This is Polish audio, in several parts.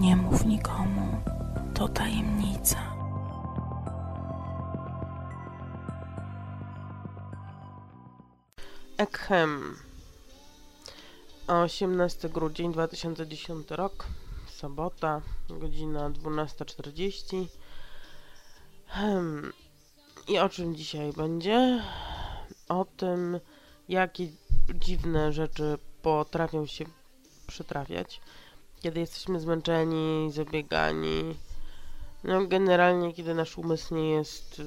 Nie mów nikomu, to tajemnica. Ekhem. 18 grudzień 2010 rok, sobota, godzina 12.40. Hmm. I o czym dzisiaj będzie? O tym, jakie dziwne rzeczy potrafią się przytrafiać, kiedy jesteśmy zmęczeni, zabiegani. No, generalnie, kiedy nasz umysł nie jest y,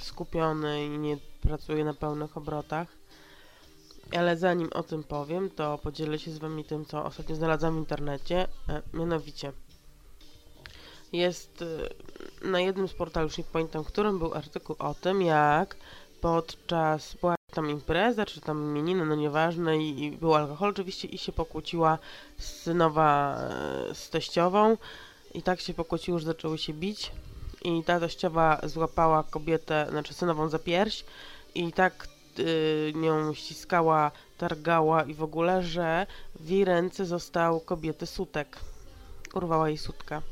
skupiony i nie pracuje na pełnych obrotach. Ale zanim o tym powiem, to podzielę się z Wami tym, co ostatnio znalazłam w internecie. E, mianowicie, jest e, na jednym z portali, już nie pamiętam którym, był artykuł o tym, jak podczas, tam impreza, czy tam imieniny, no nieważne, i, i był alkohol oczywiście, i się pokłóciła synowa e, z teściową, i tak się pokłóciło, że zaczęły się bić, i ta teściowa złapała kobietę, znaczy synową za pierś, i tak y, nią ściskała, targała i w ogóle, że w jej ręce został kobiety sutek. Urwała jej sutka.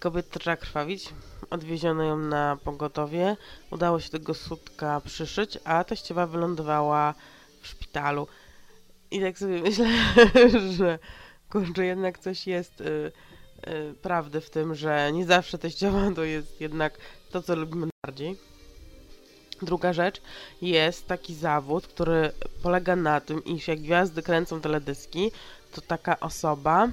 Kobieta zaczęła krwawić. Odwieziono ją na pogotowie. Udało się tego sutka przyszyć, a teściowa wylądowała w szpitalu. I tak sobie myślę, że kurczę, jednak coś jest y, y, prawdy w tym, że nie zawsze teściowa to jest jednak to, co lubimy najbardziej. Druga rzecz jest taki zawód, który polega na tym, iż jak gwiazdy kręcą teledyski, to taka osoba y,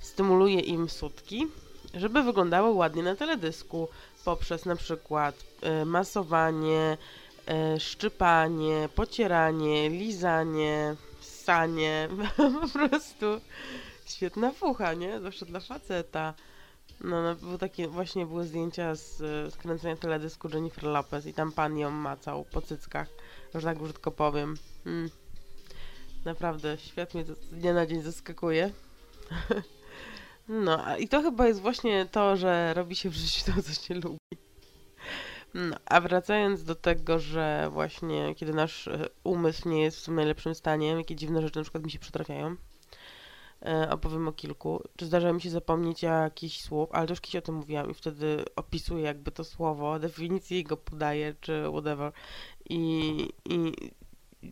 stymuluje im sutki, żeby wyglądały ładnie na teledysku poprzez na przykład y, masowanie, y, szczypanie, pocieranie, lizanie, ssanie, po prostu świetna fucha, nie? Zawsze dla faceta. No, no był takie, właśnie były zdjęcia z, z kręcenia teledysku Jennifer Lopez i tam pan ją macał po cyckach, że tak brzydko powiem. Mm. Naprawdę, świat mnie to z dnia na dzień zaskakuje. no, i to chyba jest właśnie to, że robi się w życiu to, co się lubi. No, a wracając do tego, że właśnie kiedy nasz e, umysł nie jest w najlepszym stanie, jakie dziwne rzeczy na przykład mi się przytrafiają, e, opowiem o kilku. Czy zdarza mi się zapomnieć jakichś słów, ale już kiedyś o tym mówiłam i wtedy opisuję jakby to słowo, definicję go podaję, czy whatever. I, i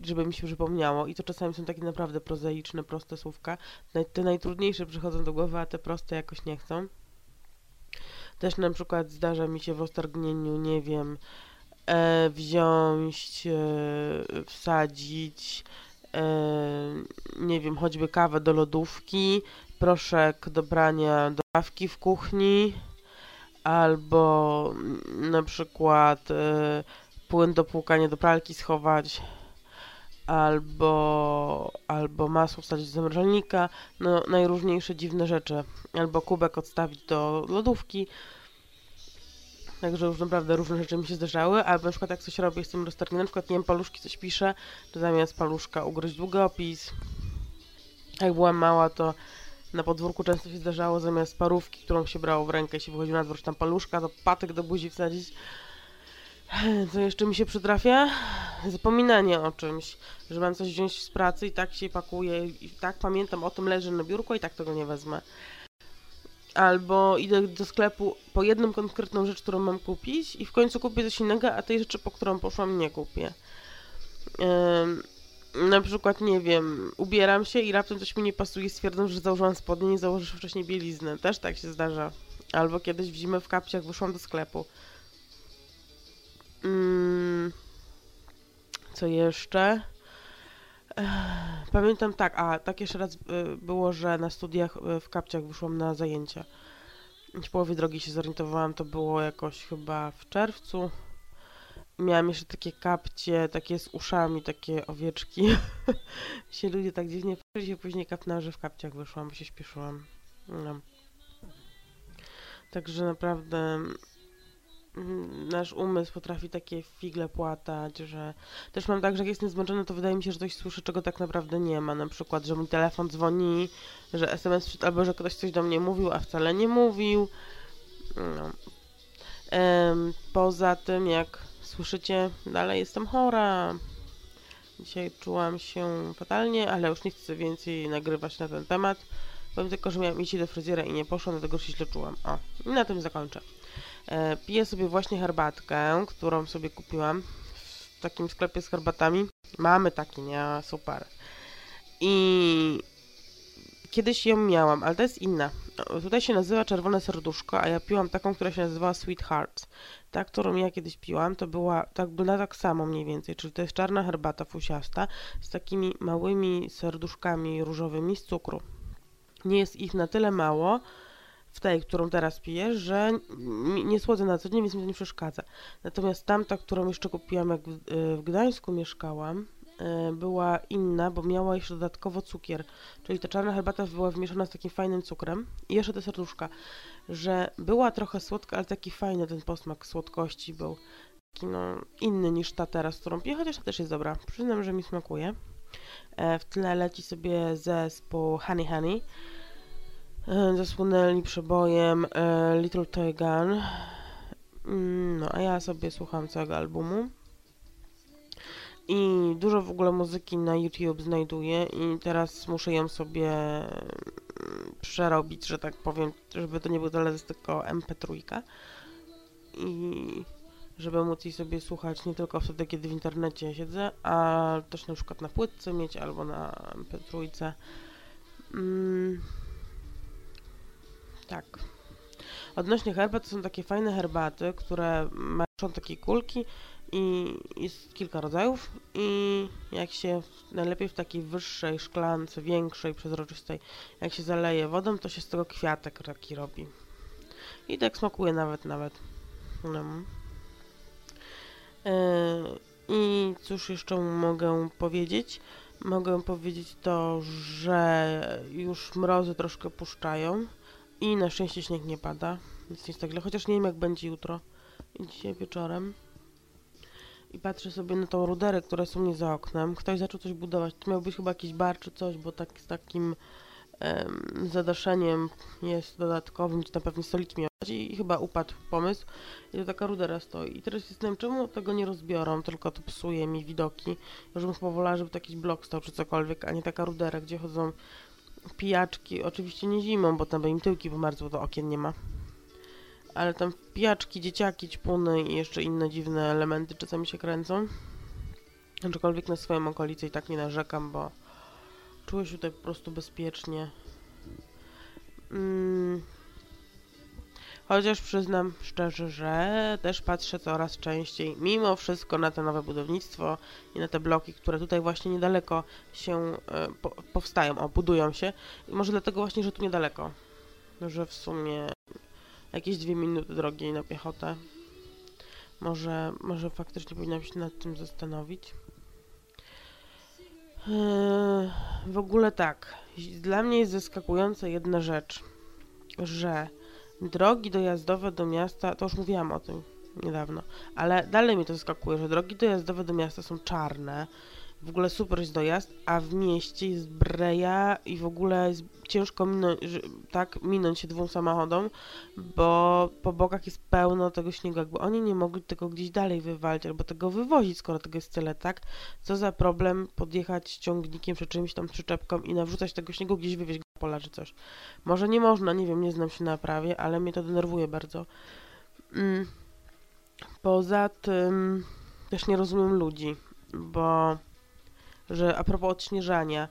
żeby mi się przypomniało. I to czasami są takie naprawdę prozaiczne, proste słówka. Te najtrudniejsze przychodzą do głowy, a te proste jakoś nie chcą. Też na przykład zdarza mi się w ostrgnieniu, nie wiem, e, wziąć, e, wsadzić, e, nie wiem, choćby kawę do lodówki, proszek do brania do kawki w kuchni, albo na przykład e, płyn do płukania do pralki schować, albo, albo masło wsadzić do zamrażalnika, no najróżniejsze dziwne rzeczy, albo kubek odstawić do lodówki. Także już naprawdę różne rzeczy mi się zdarzały, albo na przykład jak coś robię z tym na przykład nie wiem, paluszki coś piszę, to zamiast paluszka ugryźć długopis. Jak byłam mała, to na podwórku często się zdarzało zamiast parówki, którą się brało w rękę się wychodziło na dwór, tam paluszka, to patyk do buzi wsadzić. Co jeszcze mi się przytrafia? Zapominanie o czymś, że mam coś wziąć z pracy i tak się pakuje i tak pamiętam o tym leży na biurku i tak tego nie wezmę. Albo idę do sklepu po jedną konkretną rzecz, którą mam kupić i w końcu kupię coś innego, a tej rzeczy, po którą poszłam, nie kupię. Na przykład, nie wiem, ubieram się i raptem coś mi nie pasuje, stwierdzam, że założyłam spodnie, nie założysz wcześniej bieliznę. Też tak się zdarza. Albo kiedyś w zimę w kapciach wyszłam do sklepu. Mm, co jeszcze? Pamiętam tak, a tak jeszcze raz y, było, że na studiach y, w kapciach wyszłam na zajęcia. W połowie drogi się zorientowałam, to było jakoś chyba w czerwcu. Miałam jeszcze takie kapcie, takie z uszami, takie owieczki. się ludzie tak dziwnie patrzyli, się później kapnęła, że w kapciach wyszłam, bo się śpieszyłam. No. Także naprawdę nasz umysł potrafi takie figle płatać, że też mam tak, że jak jestem zmęczona, to wydaje mi się, że coś słyszę, czego tak naprawdę nie ma. Na przykład, że mój telefon dzwoni, że SMS, albo że ktoś coś do mnie mówił, a wcale nie mówił. No. Poza tym, jak słyszycie, dalej jestem chora. Dzisiaj czułam się fatalnie, ale już nie chcę więcej nagrywać na ten temat. Powiem tylko, że miałam iść do fryzjera i nie poszłam, dlatego się źle czułam. O, i na tym zakończę. E, piję sobie właśnie herbatkę, którą sobie kupiłam w takim sklepie z herbatami. Mamy taki, nie? Super. I kiedyś ją miałam, ale to jest inna. Tutaj się nazywa Czerwone Serduszko, a ja piłam taką, która się nazywała Sweet Hearts. Ta, którą ja kiedyś piłam, to była tak, była tak samo mniej więcej, czyli to jest czarna herbata fusiasta z takimi małymi serduszkami różowymi z cukru. Nie jest ich na tyle mało, w tej, którą teraz piję, że nie słodzę na co dzień, więc mi to nie przeszkadza. Natomiast tamta, którą jeszcze kupiłam, jak w, w Gdańsku mieszkałam, E, była inna, bo miała jeszcze dodatkowo cukier. Czyli ta czarna herbata była wymieszana z takim fajnym cukrem. I jeszcze te serduszka, że była trochę słodka, ale taki fajny ten posmak słodkości był. Taki no inny niż ta teraz, którą piję, chociaż ta też jest dobra. Przyznam, że mi smakuje. E, w tle leci sobie zespół Honey Honey. E, zasłynęli przebojem Little Toy Gun. Mm, no, a ja sobie słucham całego albumu i dużo w ogóle muzyki na YouTube znajduję i teraz muszę ją sobie mm, przerobić, że tak powiem, żeby to nie był teledysk, tylko MP3 i żeby móc jej sobie słuchać nie tylko wtedy, kiedy w internecie siedzę, a też na przykład na płytce mieć albo na MP3. Mm, tak. Odnośnie herbat, to są takie fajne herbaty, które mają takie kulki i jest kilka rodzajów i jak się najlepiej w takiej wyższej szklance, większej, przezroczystej, jak się zaleje wodą, to się z tego kwiatek taki robi. I tak smakuje nawet, nawet. No. Yy, I cóż jeszcze mogę powiedzieć? Mogę powiedzieć to, że już mrozy troszkę puszczają i na szczęście śnieg nie pada, więc jest tak źle, chociaż nie wiem jak będzie jutro i dzisiaj wieczorem i patrzę sobie na tą ruderę, które są mnie za oknem. Ktoś zaczął coś budować. To miał być chyba jakiś bar czy coś, bo tak z takim zadaszeniem jest dodatkowym, czy na pewno stoliki miał i, i chyba upadł pomysł. I to taka rudera stoi. I teraz się zastanawiam, czemu tego nie rozbiorą, tylko to psuje mi widoki. Już bym chyba wolała, żeby to jakiś blok stał czy cokolwiek, a nie taka rudera, gdzie chodzą pijaczki. Oczywiście nie zimą, bo tam by im tyłki wymarzły, to okien nie ma ale tam pijaczki, dzieciaki, ćpuny i jeszcze inne dziwne elementy czasami się kręcą. Aczkolwiek na swoją okolicę i tak nie narzekam, bo czuję się tutaj po prostu bezpiecznie. Mm. Chociaż przyznam szczerze, że też patrzę coraz częściej, mimo wszystko, na to nowe budownictwo i na te bloki, które tutaj właśnie niedaleko się e, po, powstają, o, budują się. I może dlatego właśnie, że tu niedaleko. Że w sumie jakieś dwie minuty drogi na piechotę. Może, może faktycznie powinnam się nad tym zastanowić. Eee, w ogóle tak. Dla mnie jest zaskakująca jedna rzecz, że drogi dojazdowe do miasta, to już mówiłam o tym niedawno, ale dalej mnie to zaskakuje, że drogi dojazdowe do miasta są czarne, w ogóle super jest dojazd, a w mieście jest breja i w ogóle jest ciężko minąć, tak, minąć się dwóm samochodom, bo po bokach jest pełno tego śniegu, jakby oni nie mogli tego gdzieś dalej wywalić albo tego wywozić, skoro tego jest tyle, tak? Co za problem podjechać ciągnikiem czy czymś tam przyczepką i nawrzucać tego śniegu gdzieś wywieźć pola czy coś. Może nie można, nie wiem, nie znam się na prawie, ale mnie to denerwuje bardzo. Mm. Poza tym też nie rozumiem ludzi, bo że a propos odśnieżania,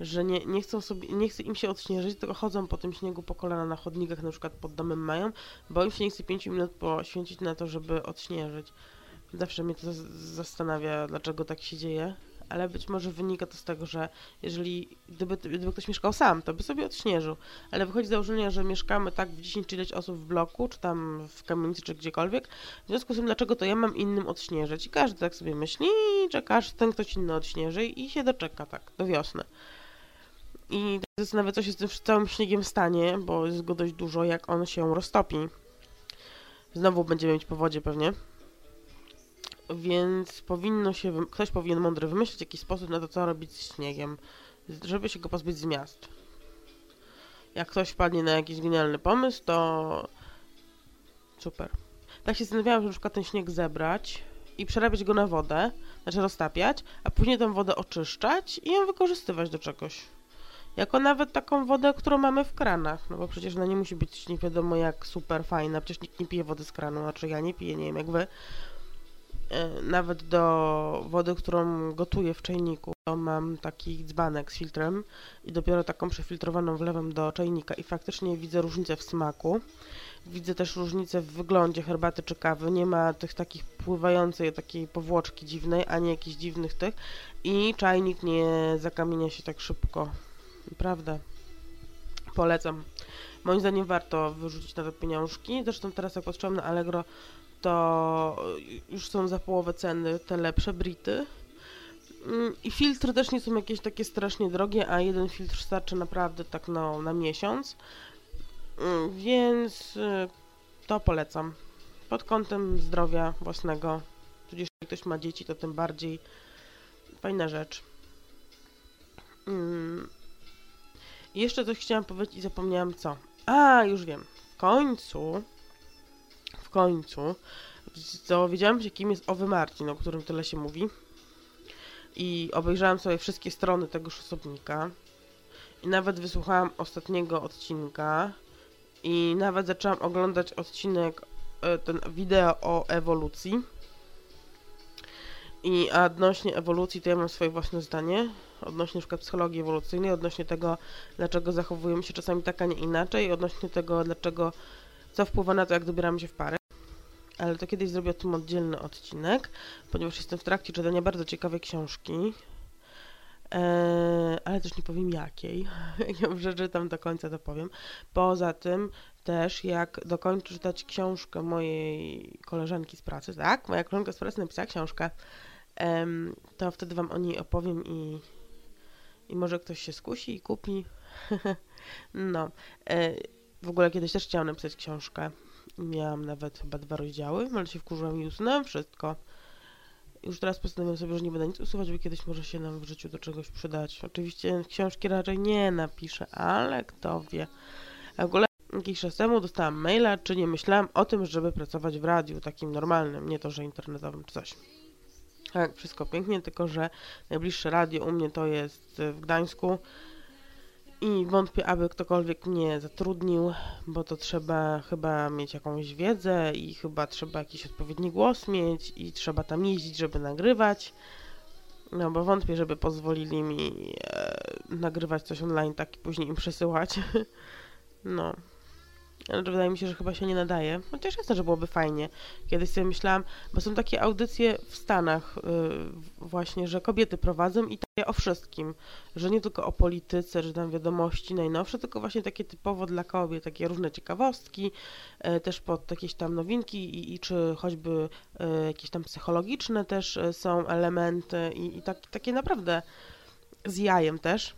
że nie, nie chcą sobie, nie chce im się odśnieżyć, tylko chodzą po tym śniegu po kolana na chodnikach, na przykład pod domem mają, bo im się nie chce 5 minut poświęcić na to, żeby odśnieżyć. Zawsze mnie to zastanawia, dlaczego tak się dzieje ale być może wynika to z tego, że jeżeli gdyby, gdyby ktoś mieszkał sam, to by sobie odśnieżył, ale wychodzi z założenia, że mieszkamy tak w 10 czy ileś osób w bloku, czy tam w kamienicy, czy gdziekolwiek, w związku z tym, dlaczego to ja mam innym odśnieżyć i każdy tak sobie myśli i czeka, aż ten ktoś inny odśnieży i się doczeka tak, do wiosny. I zastanawia, co się z tym całym śniegiem stanie, bo jest go dość dużo, jak on się roztopi. Znowu będziemy mieć powodzie pewnie więc powinno się, ktoś powinien mądry wymyślić jakiś sposób na to, co robić z śniegiem, żeby się go pozbyć z miast. Jak ktoś wpadnie na jakiś genialny pomysł, to super. Tak się zastanawiałam, że na przykład ten śnieg zebrać i przerabiać go na wodę, znaczy roztapiać, a później tę wodę oczyszczać i ją wykorzystywać do czegoś. jako nawet taką wodę, którą mamy w kranach, no bo przecież ona nie musi być nie wiadomo jak super fajna, przecież nikt nie pije wody z kranu, znaczy ja nie piję, nie wiem jak wy. E, nawet do wody, którą gotuję w czajniku, to mam taki dzbanek z filtrem i dopiero taką przefiltrowaną wlewam do czajnika i faktycznie widzę różnicę w smaku. Widzę też różnicę w wyglądzie herbaty czy kawy. Nie ma tych takich pływającej takiej powłoczki dziwnej, ani jakichś dziwnych tych. I czajnik nie zakamienia się tak szybko. Prawda. Polecam. Moim zdaniem warto wyrzucić na to pieniążki. Zresztą teraz jak patrzyłam na Allegro, to już są za połowę ceny te lepsze Brity. Mm, I filtry też nie są jakieś takie strasznie drogie, a jeden filtr starczy naprawdę tak no, na miesiąc. Mm, więc y, to polecam. Pod kątem zdrowia własnego, tudzież jak ktoś ma dzieci, to tym bardziej fajna rzecz. Mm. I jeszcze coś chciałam powiedzieć i zapomniałam co. A, już wiem. W końcu, w końcu dowiedziałam się, kim jest Owy Marcin, o którym tyle się mówi. I obejrzałam sobie wszystkie strony tegoż osobnika. I nawet wysłuchałam ostatniego odcinka i nawet zaczęłam oglądać odcinek, e, ten wideo o ewolucji. I odnośnie ewolucji to ja mam swoje własne zdanie, odnośnie przykład psychologii ewolucyjnej, odnośnie tego, dlaczego zachowujemy się czasami tak, a nie inaczej, odnośnie tego, dlaczego, co wpływa na to, jak dobieramy się w pary. Ale to kiedyś zrobię o tym oddzielny odcinek, ponieważ jestem w trakcie czytania bardzo ciekawej książki, Eee, ale też nie powiem jakiej. Jak ją przeczytam do końca, to powiem. Poza tym też, jak dokończę czytać książkę mojej koleżanki z pracy, tak? Moja koleżanka z pracy napisała książkę, to wtedy wam o niej opowiem i, i może ktoś się skusi i kupi. no. E, w ogóle kiedyś też chciałam napisać książkę. Miałam nawet chyba dwa rozdziały, ale się wkurzyłam i usunąłem wszystko. Już teraz postanowiłem sobie, że nie będę nic usuwać, bo kiedyś może się nam w życiu do czegoś przydać. Oczywiście książki raczej nie napiszę, ale kto wie. W ogóle jakiś czas temu dostałam maila, czy nie myślałam o tym, żeby pracować w radiu takim normalnym, nie to, że internetowym czy coś. Tak, wszystko pięknie, tylko że najbliższe radio u mnie to jest w Gdańsku i wątpię, aby ktokolwiek mnie zatrudnił, bo to trzeba chyba mieć jakąś wiedzę i chyba trzeba jakiś odpowiedni głos mieć i trzeba tam jeździć, żeby nagrywać. No bo wątpię, żeby pozwolili mi e, nagrywać coś online, tak i później im przesyłać. no. Ale wydaje mi się, że chyba się nie nadaje. Chociaż jasne, że byłoby fajnie. Kiedyś sobie myślałam, bo są takie audycje w Stanach yy, właśnie, że kobiety prowadzą i takie o wszystkim. Że nie tylko o polityce, że tam wiadomości najnowsze, tylko właśnie takie typowo dla kobiet, takie różne ciekawostki, yy, też pod jakieś tam nowinki i, i czy choćby yy, jakieś tam psychologiczne też y, są elementy i, i tak, takie naprawdę z jajem też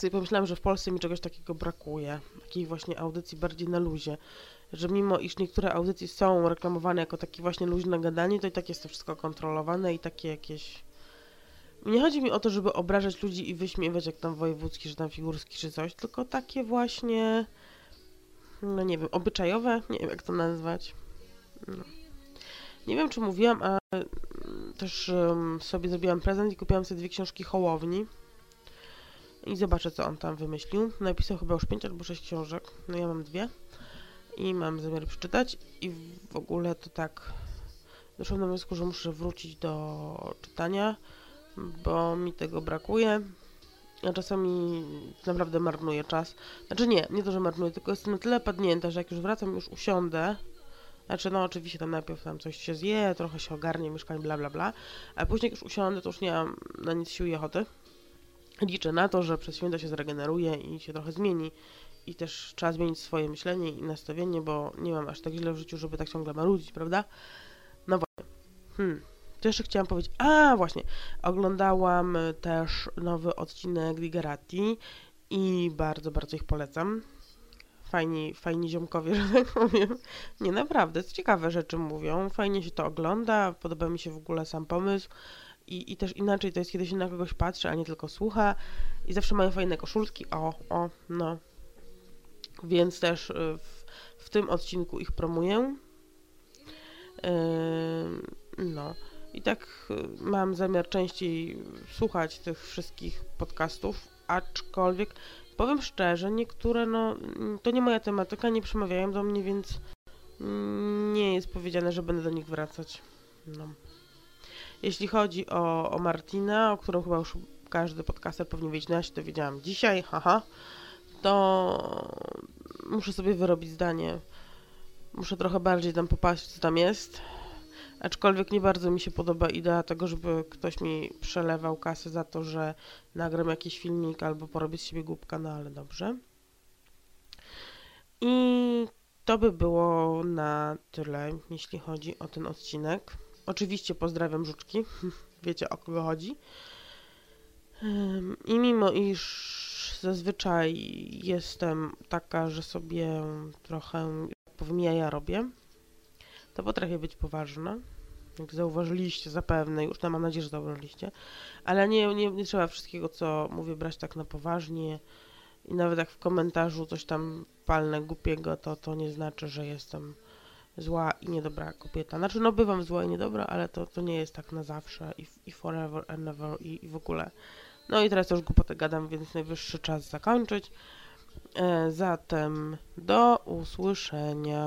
sobie pomyślałam, że w Polsce mi czegoś takiego brakuje, takiej właśnie audycji bardziej na luzie, że mimo iż niektóre audycje są reklamowane jako takie właśnie luźne gadanie, to i tak jest to wszystko kontrolowane i takie jakieś... Nie chodzi mi o to, żeby obrażać ludzi i wyśmiewać jak tam wojewódzki, czy tam figurski, czy coś, tylko takie właśnie, no nie wiem, obyczajowe, nie wiem jak to nazwać. No. Nie wiem, czy mówiłam, a też um, sobie zrobiłam prezent i kupiłam sobie dwie książki Hołowni i zobaczę, co on tam wymyślił. Napisał chyba już 5 albo 6 książek. No ja mam dwie. I mam zamiar przeczytać. I w ogóle to tak doszłam do wniosku, że muszę wrócić do czytania, bo mi tego brakuje. Ja czasami naprawdę marnuję czas. Znaczy nie, nie to, że marnuję, tylko jestem na tyle padnięta, że jak już wracam, już usiądę. Znaczy, no oczywiście tam najpierw tam coś się zje, trochę się ogarnie mieszkanie, bla bla bla. A później jak już usiądę, to już nie mam na nic sił i ochoty liczę na to, że przez święta się zregeneruje i się trochę zmieni. I też trzeba zmienić swoje myślenie i nastawienie, bo nie mam aż tak źle w życiu, żeby tak ciągle marudzić, prawda? No właśnie. Hmm. To jeszcze chciałam powiedzieć, a właśnie, oglądałam też nowy odcinek Ligerati i bardzo, bardzo ich polecam. Fajni, fajni ziomkowie, że tak powiem. Nie, naprawdę, ciekawe rzeczy mówią, fajnie się to ogląda, podoba mi się w ogóle sam pomysł i, i też inaczej to jest, kiedy się na kogoś patrzy, a nie tylko słucha i zawsze mają fajne koszulki, o, o, no. Więc też y, w, w tym odcinku ich promuję. Yy, no. I tak y, mam zamiar częściej słuchać tych wszystkich podcastów, aczkolwiek powiem szczerze, niektóre, no, to nie moja tematyka, nie przemawiają do mnie, więc nie jest powiedziane, że będę do nich wracać. No. Jeśli chodzi o, o Martina, o którą chyba już każdy podcaster powinien wiedzieć, no ja się to wiedziałam dzisiaj, haha, to muszę sobie wyrobić zdanie. Muszę trochę bardziej tam popaść, co tam jest. Aczkolwiek nie bardzo mi się podoba idea tego, żeby ktoś mi przelewał kasę za to, że nagram jakiś filmik albo porobię z siebie głupka, no ale dobrze. I to by było na tyle, jeśli chodzi o ten odcinek. Oczywiście pozdrawiam żuczki, wiecie o kogo chodzi. I mimo iż zazwyczaj jestem taka, że sobie trochę, powiem, ja robię, to potrafię być poważna. Jak zauważyliście zapewne, już no, mam nadzieję, że zauważyliście, ale nie, nie, nie trzeba wszystkiego, co mówię, brać tak na poważnie. I nawet jak w komentarzu coś tam palne, głupiego, to to nie znaczy, że jestem zła i niedobra kobieta. Znaczy, no bywam zła i niedobra, ale to, to nie jest tak na zawsze i, i forever and ever i, i w ogóle. No i teraz już głupotę gadam, więc najwyższy czas zakończyć. E, zatem do usłyszenia.